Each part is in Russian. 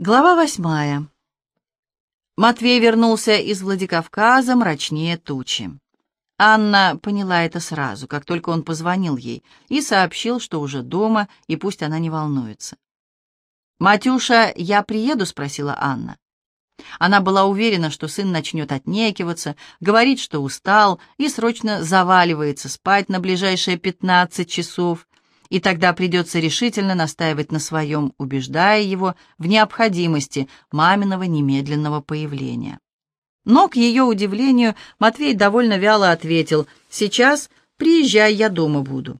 Глава восьмая. Матвей вернулся из Владикавказа мрачнее тучи. Анна поняла это сразу, как только он позвонил ей, и сообщил, что уже дома, и пусть она не волнуется. «Матюша, я приеду?» — спросила Анна. Она была уверена, что сын начнет отнекиваться, говорить, что устал, и срочно заваливается спать на ближайшие пятнадцать часов, и тогда придется решительно настаивать на своем, убеждая его в необходимости маминого немедленного появления. Но, к ее удивлению, Матвей довольно вяло ответил «Сейчас приезжай, я дома буду».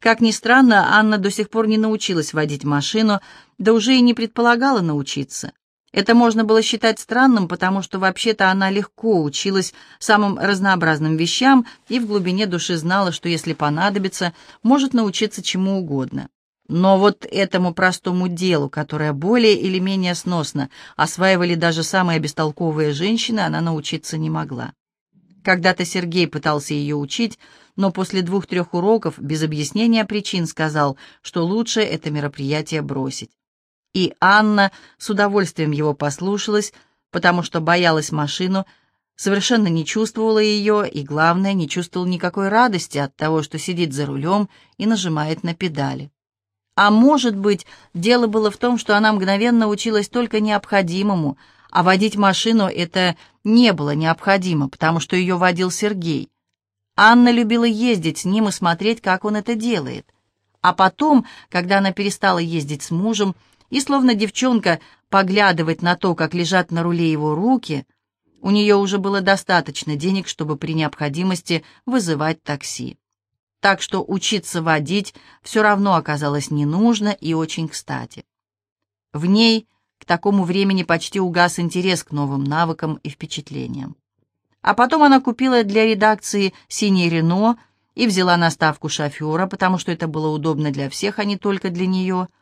Как ни странно, Анна до сих пор не научилась водить машину, да уже и не предполагала научиться. Это можно было считать странным, потому что вообще-то она легко училась самым разнообразным вещам и в глубине души знала, что если понадобится, может научиться чему угодно. Но вот этому простому делу, которое более или менее сносно осваивали даже самые бестолковые женщины, она научиться не могла. Когда-то Сергей пытался ее учить, но после двух-трех уроков без объяснения причин сказал, что лучше это мероприятие бросить. И Анна с удовольствием его послушалась, потому что боялась машину, совершенно не чувствовала ее и, главное, не чувствовала никакой радости от того, что сидит за рулем и нажимает на педали. А может быть, дело было в том, что она мгновенно училась только необходимому, а водить машину это не было необходимо, потому что ее водил Сергей. Анна любила ездить с ним и смотреть, как он это делает. А потом, когда она перестала ездить с мужем, и, словно девчонка, поглядывать на то, как лежат на руле его руки, у нее уже было достаточно денег, чтобы при необходимости вызывать такси. Так что учиться водить все равно оказалось не нужно и очень кстати. В ней к такому времени почти угас интерес к новым навыкам и впечатлениям. А потом она купила для редакции «Синий Рено» и взяла наставку шофера, потому что это было удобно для всех, а не только для нее –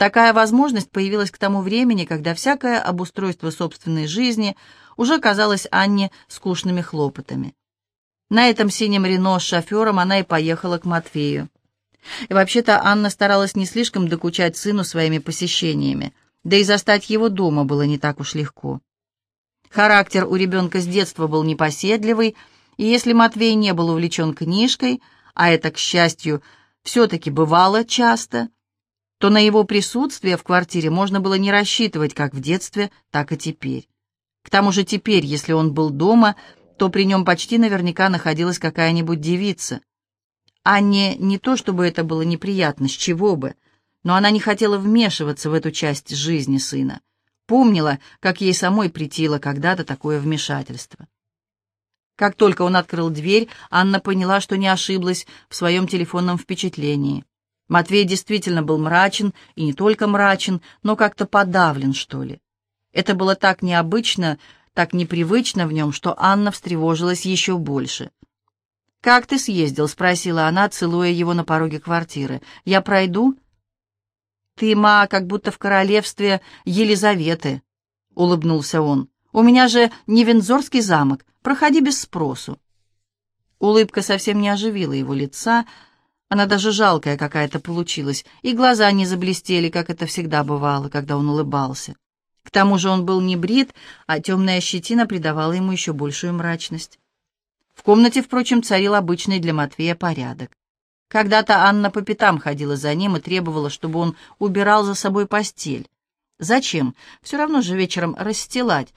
Такая возможность появилась к тому времени, когда всякое обустройство собственной жизни уже казалось Анне скучными хлопотами. На этом синем Рено с шофером она и поехала к Матвею. И вообще-то Анна старалась не слишком докучать сыну своими посещениями, да и застать его дома было не так уж легко. Характер у ребенка с детства был непоседливый, и если Матвей не был увлечен книжкой, а это, к счастью, все-таки бывало часто – то на его присутствие в квартире можно было не рассчитывать как в детстве, так и теперь. К тому же теперь, если он был дома, то при нем почти наверняка находилась какая-нибудь девица. Анне не то чтобы это было неприятно, с чего бы, но она не хотела вмешиваться в эту часть жизни сына. Помнила, как ей самой притило когда-то такое вмешательство. Как только он открыл дверь, Анна поняла, что не ошиблась в своем телефонном впечатлении. Матвей действительно был мрачен, и не только мрачен, но как-то подавлен, что ли. Это было так необычно, так непривычно в нем, что Анна встревожилась еще больше. «Как ты съездил?» — спросила она, целуя его на пороге квартиры. «Я пройду?» «Ты, ма, как будто в королевстве Елизаветы», — улыбнулся он. «У меня же не Вензорский замок. Проходи без спросу». Улыбка совсем не оживила его лица, — она даже жалкая какая-то получилась, и глаза не заблестели, как это всегда бывало, когда он улыбался. К тому же он был не брит, а темная щетина придавала ему еще большую мрачность. В комнате, впрочем, царил обычный для Матвея порядок. Когда-то Анна по пятам ходила за ним и требовала, чтобы он убирал за собой постель. Зачем? Все равно же вечером расстилать.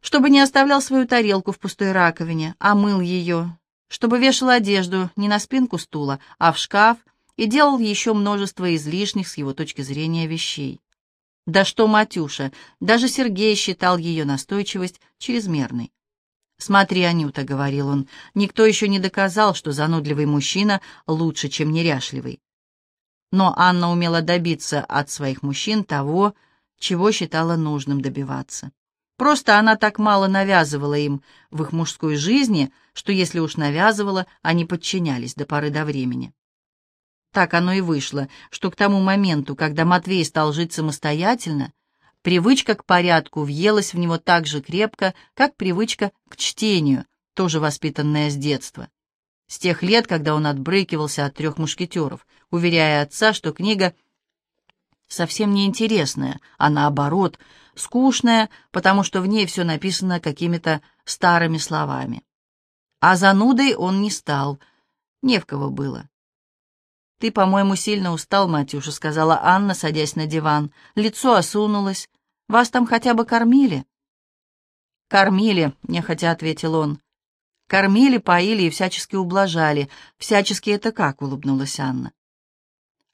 Чтобы не оставлял свою тарелку в пустой раковине, а мыл ее, чтобы вешал одежду не на спинку стула, а в шкаф, и делал еще множество излишних с его точки зрения вещей. Да что Матюша, даже Сергей считал ее настойчивость чрезмерной. «Смотри, Анюта», — говорил он, — «никто еще не доказал, что занудливый мужчина лучше, чем неряшливый». Но Анна умела добиться от своих мужчин того, чего считала нужным добиваться. Просто она так мало навязывала им в их мужской жизни, что если уж навязывала, они подчинялись до поры до времени. Так оно и вышло, что к тому моменту, когда Матвей стал жить самостоятельно, привычка к порядку въелась в него так же крепко, как привычка к чтению, тоже воспитанная с детства. С тех лет, когда он отбрыкивался от трех мушкетеров, уверяя отца, что книга совсем не интересная, а наоборот, скучная, потому что в ней все написано какими-то старыми словами. А занудой он не стал, не в кого было. «Ты, по-моему, сильно устал, Матюша», — сказала Анна, садясь на диван. Лицо осунулось. «Вас там хотя бы кормили?» «Кормили», — нехотя ответил он. «Кормили, поили и всячески ублажали. Всячески это как?» — улыбнулась Анна.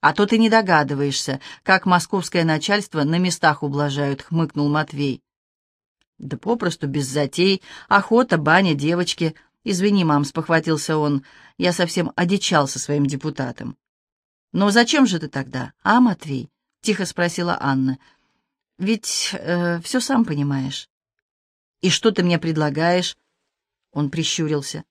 «А то ты не догадываешься, как московское начальство на местах ублажают», — хмыкнул Матвей. «Да попросту без затей. Охота, баня, девочки. Извини, мам», — спохватился он. «Я совсем одичал со своим депутатом». «Но зачем же ты тогда, а, Матвей?» — тихо спросила Анна. «Ведь э, все сам понимаешь». «И что ты мне предлагаешь?» Он прищурился.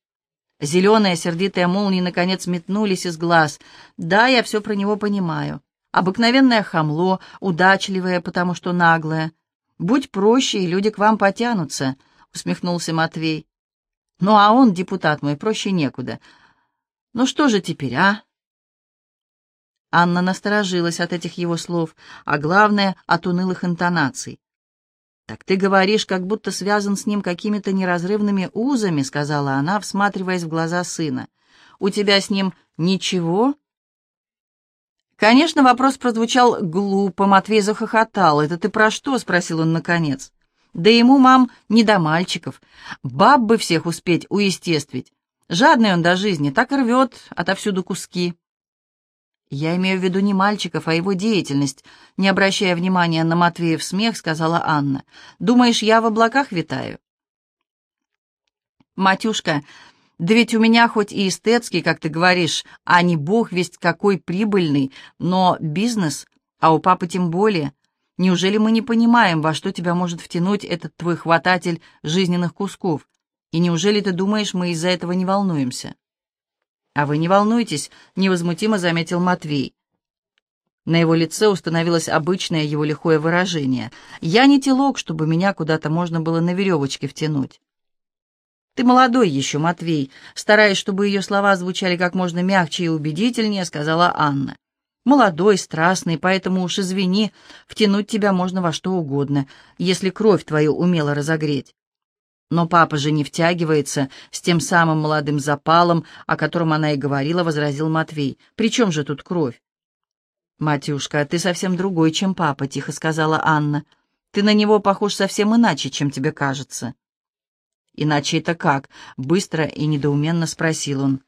Зеленые сердитые молнии наконец метнулись из глаз. «Да, я все про него понимаю. Обыкновенное хамло, удачливое, потому что наглое. Будь проще, и люди к вам потянутся», — усмехнулся Матвей. «Ну, а он, депутат мой, проще некуда. Ну что же теперь, а?» Анна насторожилась от этих его слов, а главное — от унылых интонаций. «Так ты говоришь, как будто связан с ним какими-то неразрывными узами», — сказала она, всматриваясь в глаза сына. «У тебя с ним ничего?» Конечно, вопрос прозвучал глупо, Матвей захохотал. «Это ты про что?» — спросил он наконец. «Да ему, мам, не до мальчиков. Баб бы всех успеть уестествить. Жадный он до жизни, так и рвет отовсюду куски». «Я имею в виду не мальчиков, а его деятельность», — не обращая внимания на Матвеев смех, сказала Анна. «Думаешь, я в облаках витаю?» «Матюшка, да ведь у меня хоть и эстетский, как ты говоришь, а не бог весть какой прибыльный, но бизнес, а у папы тем более. Неужели мы не понимаем, во что тебя может втянуть этот твой хвататель жизненных кусков? И неужели ты думаешь, мы из-за этого не волнуемся?» «А вы не волнуйтесь», — невозмутимо заметил Матвей. На его лице установилось обычное его лихое выражение. «Я не телок, чтобы меня куда-то можно было на веревочке втянуть». «Ты молодой еще, Матвей», — стараясь, чтобы ее слова звучали как можно мягче и убедительнее, сказала Анна. «Молодой, страстный, поэтому уж извини, втянуть тебя можно во что угодно, если кровь твою умела разогреть. Но папа же не втягивается с тем самым молодым запалом, о котором она и говорила, возразил Матвей. «При чем же тут кровь?» «Матюшка, ты совсем другой, чем папа», — тихо сказала Анна. «Ты на него похож совсем иначе, чем тебе кажется». «Иначе это как?» — быстро и недоуменно спросил он.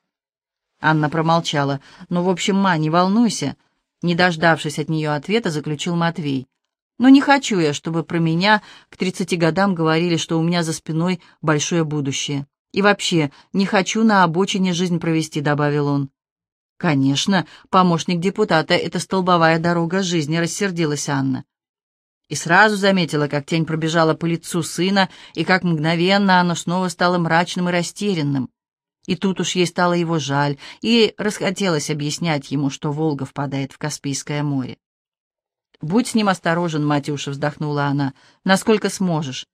Анна промолчала. «Ну, в общем, ма, не волнуйся». Не дождавшись от нее ответа, заключил Матвей. Но не хочу я, чтобы про меня к тридцати годам говорили, что у меня за спиной большое будущее. И вообще, не хочу на обочине жизнь провести», — добавил он. «Конечно, помощник депутата — это столбовая дорога жизни», — рассердилась Анна. И сразу заметила, как тень пробежала по лицу сына, и как мгновенно оно снова стало мрачным и растерянным. И тут уж ей стало его жаль, и расхотелось объяснять ему, что Волга впадает в Каспийское море. «Будь с ним осторожен, Матюша», — вздохнула она, — «насколько сможешь».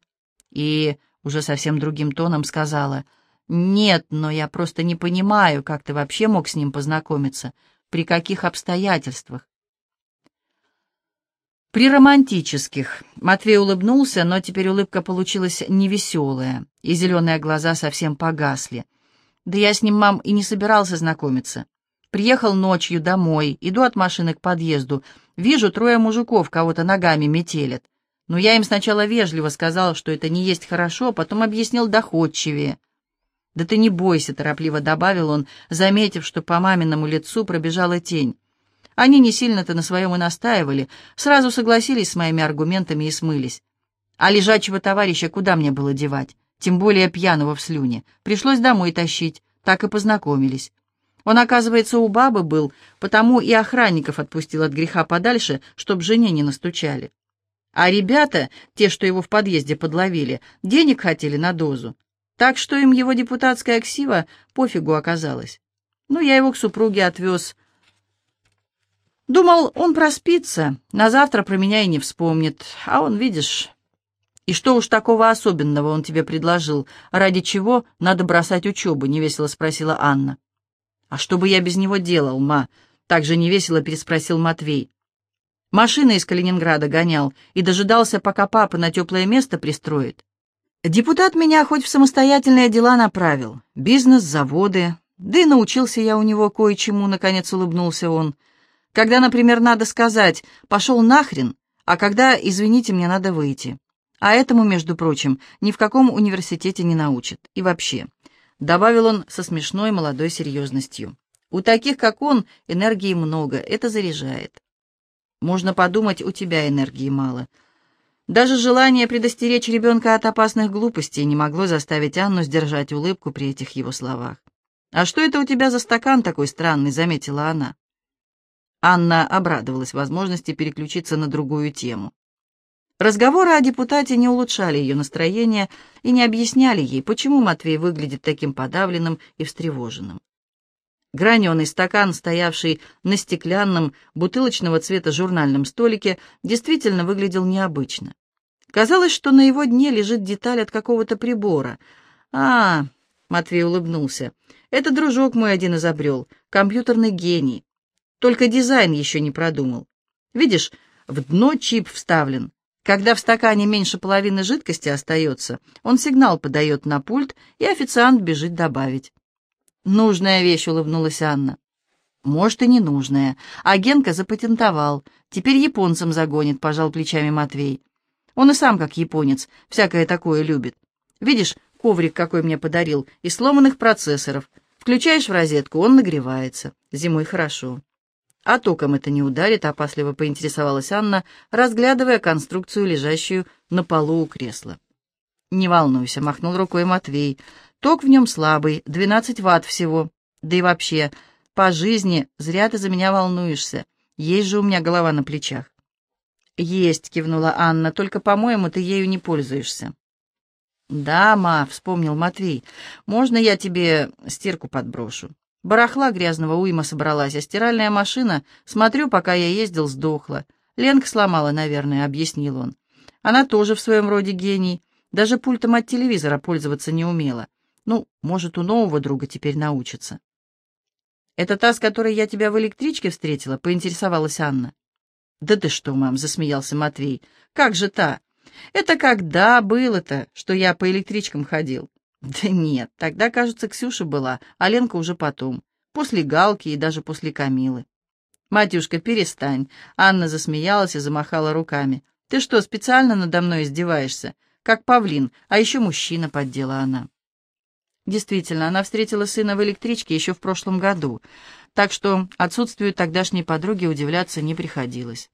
И уже совсем другим тоном сказала, «Нет, но я просто не понимаю, как ты вообще мог с ним познакомиться, при каких обстоятельствах». «При романтических». Матвей улыбнулся, но теперь улыбка получилась невеселая, и зеленые глаза совсем погасли. «Да я с ним, мам, и не собирался знакомиться. Приехал ночью домой, иду от машины к подъезду. Вижу, трое мужиков кого-то ногами метелят. Но я им сначала вежливо сказал, что это не есть хорошо, а потом объяснил доходчивее. «Да ты не бойся», — торопливо добавил он, заметив, что по маминому лицу пробежала тень. Они не сильно-то на своем и настаивали, сразу согласились с моими аргументами и смылись. А лежачего товарища куда мне было девать? Тем более пьяного в слюне. Пришлось домой тащить, так и познакомились. Он, оказывается, у бабы был, потому и охранников отпустил от греха подальше, чтоб жене не настучали. А ребята, те, что его в подъезде подловили, денег хотели на дозу. Так что им его депутатская ксива пофигу оказалась. Ну, я его к супруге отвез. Думал, он проспится, на завтра про меня и не вспомнит. А он, видишь... И что уж такого особенного он тебе предложил, ради чего надо бросать учебу, — невесело спросила Анна. «А что бы я без него делал, ма?» — так же невесело переспросил Матвей. Машины из Калининграда гонял и дожидался, пока папа на теплое место пристроит. Депутат меня хоть в самостоятельные дела направил. Бизнес, заводы. Да и научился я у него кое-чему, наконец улыбнулся он. Когда, например, надо сказать «пошел нахрен», а когда «извините, мне надо выйти». А этому, между прочим, ни в каком университете не научат. И вообще, добавил он со смешной молодой серьезностью. У таких, как он, энергии много, это заряжает. Можно подумать, у тебя энергии мало. Даже желание предостеречь ребенка от опасных глупостей не могло заставить Анну сдержать улыбку при этих его словах. «А что это у тебя за стакан такой странный?» — заметила она. Анна обрадовалась возможности переключиться на другую тему. Разговоры о депутате не улучшали ее настроение и не объясняли ей, почему Матвей выглядит таким подавленным и встревоженным. Граненый стакан, стоявший на стеклянном, бутылочного цвета журнальном столике, действительно выглядел необычно. Казалось, что на его дне лежит деталь от какого-то прибора. «А, — Матвей улыбнулся, — это дружок мой один изобрел, компьютерный гений. Только дизайн еще не продумал. Видишь, в дно чип вставлен. Когда в стакане меньше половины жидкости остается, он сигнал подает на пульт, и официант бежит добавить. «Нужная вещь», — улыбнулась Анна. «Может, и не нужная. А Генка запатентовал. Теперь японцам загонит», — пожал плечами Матвей. «Он и сам как японец, всякое такое любит. Видишь, коврик какой мне подарил, из сломанных процессоров. Включаешь в розетку, он нагревается. Зимой хорошо». «А током это не ударит?» — опасливо поинтересовалась Анна, разглядывая конструкцию, лежащую на полу у кресла. «Не волнуйся», — махнул рукой Матвей. Ток в нем слабый, 12 ватт всего. Да и вообще, по жизни зря ты за меня волнуешься. Есть же у меня голова на плечах. «Есть», — кивнула Анна, — «только, по-моему, ты ею не пользуешься». «Да, ма», — вспомнил Матвей, — «можно я тебе стирку подброшу?» Барахла грязного уйма собралась, а стиральная машина, смотрю, пока я ездил, сдохла. Ленка сломала, наверное, — объяснил он. Она тоже в своем роде гений, даже пультом от телевизора пользоваться не умела. Ну, может, у нового друга теперь научится. «Это та, с которой я тебя в электричке встретила?» — поинтересовалась Анна. «Да ты что, мам!» — засмеялся Матвей. «Как же та? Это когда было-то, что я по электричкам ходил?» «Да нет, тогда, кажется, Ксюша была, а Ленка уже потом, после Галки и даже после Камилы». «Матюшка, перестань!» — Анна засмеялась и замахала руками. «Ты что, специально надо мной издеваешься? Как павлин, а еще мужчина», — поддела она. Действительно, она встретила сына в электричке еще в прошлом году, так что отсутствию тогдашней подруги удивляться не приходилось.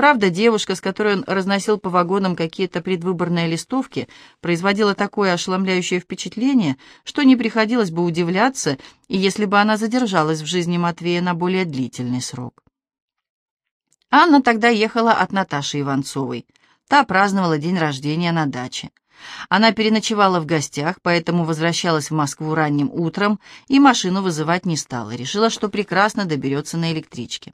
Правда, девушка, с которой он разносил по вагонам какие-то предвыборные листовки, производила такое ошеломляющее впечатление, что не приходилось бы удивляться, и если бы она задержалась в жизни Матвея на более длительный срок. Анна тогда ехала от Наташи Иванцовой. Та праздновала день рождения на даче. Она переночевала в гостях, поэтому возвращалась в Москву ранним утром и машину вызывать не стала. Решила, что прекрасно доберется на электричке.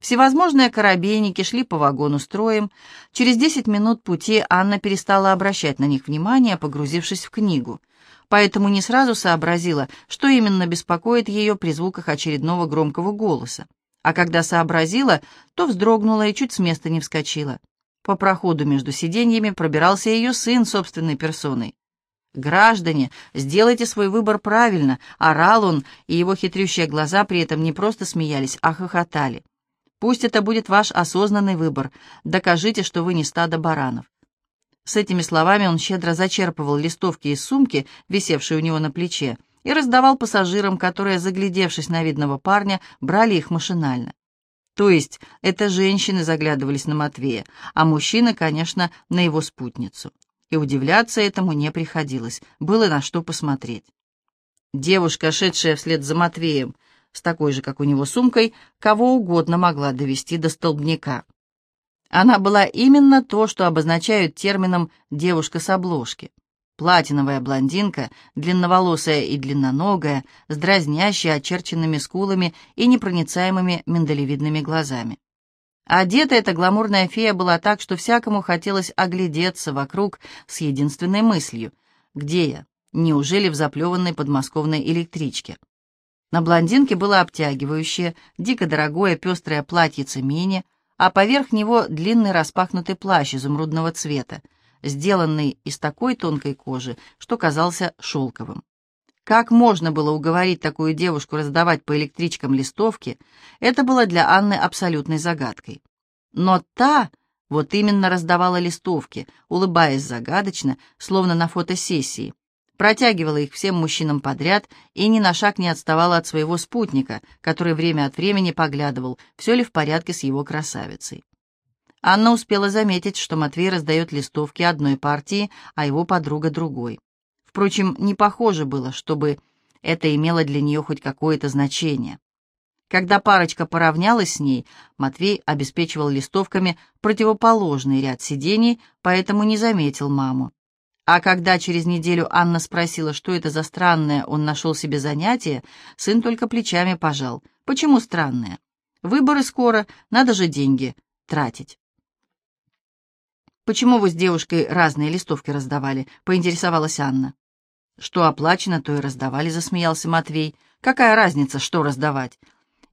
Всевозможные корабейники шли по вагону строем. Через десять минут пути Анна перестала обращать на них внимание, погрузившись в книгу. Поэтому не сразу сообразила, что именно беспокоит ее при звуках очередного громкого голоса. А когда сообразила, то вздрогнула и чуть с места не вскочила. По проходу между сиденьями пробирался ее сын собственной персоной. «Граждане, сделайте свой выбор правильно!» — орал он, и его хитрющие глаза при этом не просто смеялись, а хохотали. «Пусть это будет ваш осознанный выбор. Докажите, что вы не стадо баранов». С этими словами он щедро зачерпывал листовки из сумки, висевшей у него на плече, и раздавал пассажирам, которые, заглядевшись на видного парня, брали их машинально. То есть это женщины заглядывались на Матвея, а мужчины, конечно, на его спутницу. И удивляться этому не приходилось, было на что посмотреть. Девушка, шедшая вслед за Матвеем, с такой же, как у него, сумкой, кого угодно могла довести до столбняка. Она была именно то, что обозначают термином «девушка с обложки». Платиновая блондинка, длинноволосая и длинноногая, с дразнящей очерченными скулами и непроницаемыми миндалевидными глазами. Одета эта гламурная фея была так, что всякому хотелось оглядеться вокруг с единственной мыслью «Где я? Неужели в заплеванной подмосковной электричке?» На блондинке было обтягивающее, дико дорогое пестрое платьице мини, а поверх него длинный распахнутый плащ изумрудного цвета, сделанный из такой тонкой кожи, что казался шелковым. Как можно было уговорить такую девушку раздавать по электричкам листовки, это было для Анны абсолютной загадкой. Но та вот именно раздавала листовки, улыбаясь загадочно, словно на фотосессии, протягивала их всем мужчинам подряд и ни на шаг не отставала от своего спутника, который время от времени поглядывал, все ли в порядке с его красавицей. Анна успела заметить, что Матвей раздает листовки одной партии, а его подруга другой. Впрочем, не похоже было, чтобы это имело для нее хоть какое-то значение. Когда парочка поравнялась с ней, Матвей обеспечивал листовками противоположный ряд сидений, поэтому не заметил маму. А когда через неделю Анна спросила, что это за странное он нашел себе занятие, сын только плечами пожал. Почему странное? Выборы скоро, надо же деньги тратить. «Почему вы с девушкой разные листовки раздавали?» — поинтересовалась Анна. «Что оплачено, то и раздавали», — засмеялся Матвей. «Какая разница, что раздавать?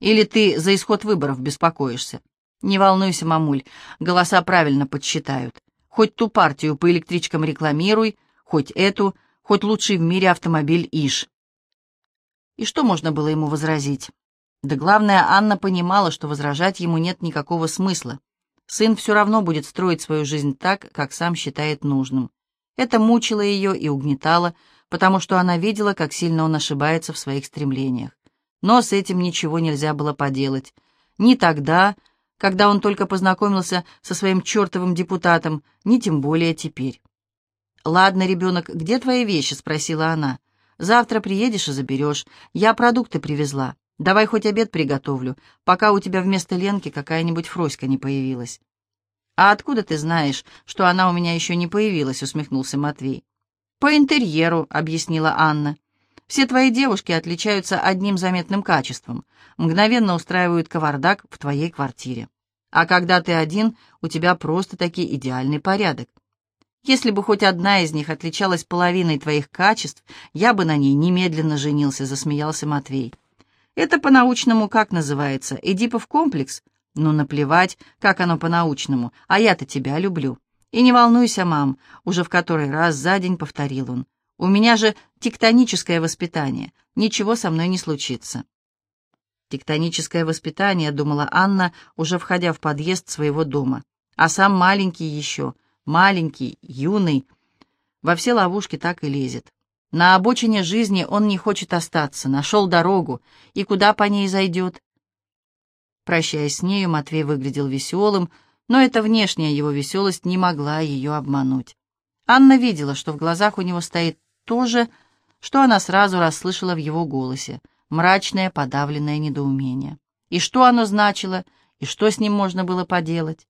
Или ты за исход выборов беспокоишься?» «Не волнуйся, мамуль, голоса правильно подсчитают. Хоть ту партию по электричкам рекламируй, хоть эту, хоть лучший в мире автомобиль Иш». И что можно было ему возразить? Да главное, Анна понимала, что возражать ему нет никакого смысла. Сын все равно будет строить свою жизнь так, как сам считает нужным. Это мучило ее и угнетало, потому что она видела, как сильно он ошибается в своих стремлениях. Но с этим ничего нельзя было поделать. Ни тогда, когда он только познакомился со своим чертовым депутатом, ни тем более теперь. «Ладно, ребенок, где твои вещи?» — спросила она. «Завтра приедешь и заберешь. Я продукты привезла. Давай хоть обед приготовлю, пока у тебя вместо Ленки какая-нибудь Фроська не появилась». «А откуда ты знаешь, что она у меня еще не появилась?» — усмехнулся Матвей. «По интерьеру», — объяснила Анна. «Все твои девушки отличаются одним заметным качеством. Мгновенно устраивают кавардак в твоей квартире. А когда ты один, у тебя просто-таки идеальный порядок. Если бы хоть одна из них отличалась половиной твоих качеств, я бы на ней немедленно женился», — засмеялся Матвей. «Это по-научному как называется? Эдипов комплекс?» «Ну, наплевать, как оно по-научному, а я-то тебя люблю». «И не волнуйся, мам», — уже в который раз за день повторил он. «У меня же тектоническое воспитание. Ничего со мной не случится». «Тектоническое воспитание», — думала Анна, уже входя в подъезд своего дома. «А сам маленький еще, маленький, юный, во все ловушки так и лезет. На обочине жизни он не хочет остаться, нашел дорогу, и куда по ней зайдет?» Прощаясь с нею, Матвей выглядел веселым, — но эта внешняя его веселость не могла ее обмануть. Анна видела, что в глазах у него стоит то же, что она сразу расслышала в его голосе — мрачное, подавленное недоумение. И что оно значило, и что с ним можно было поделать?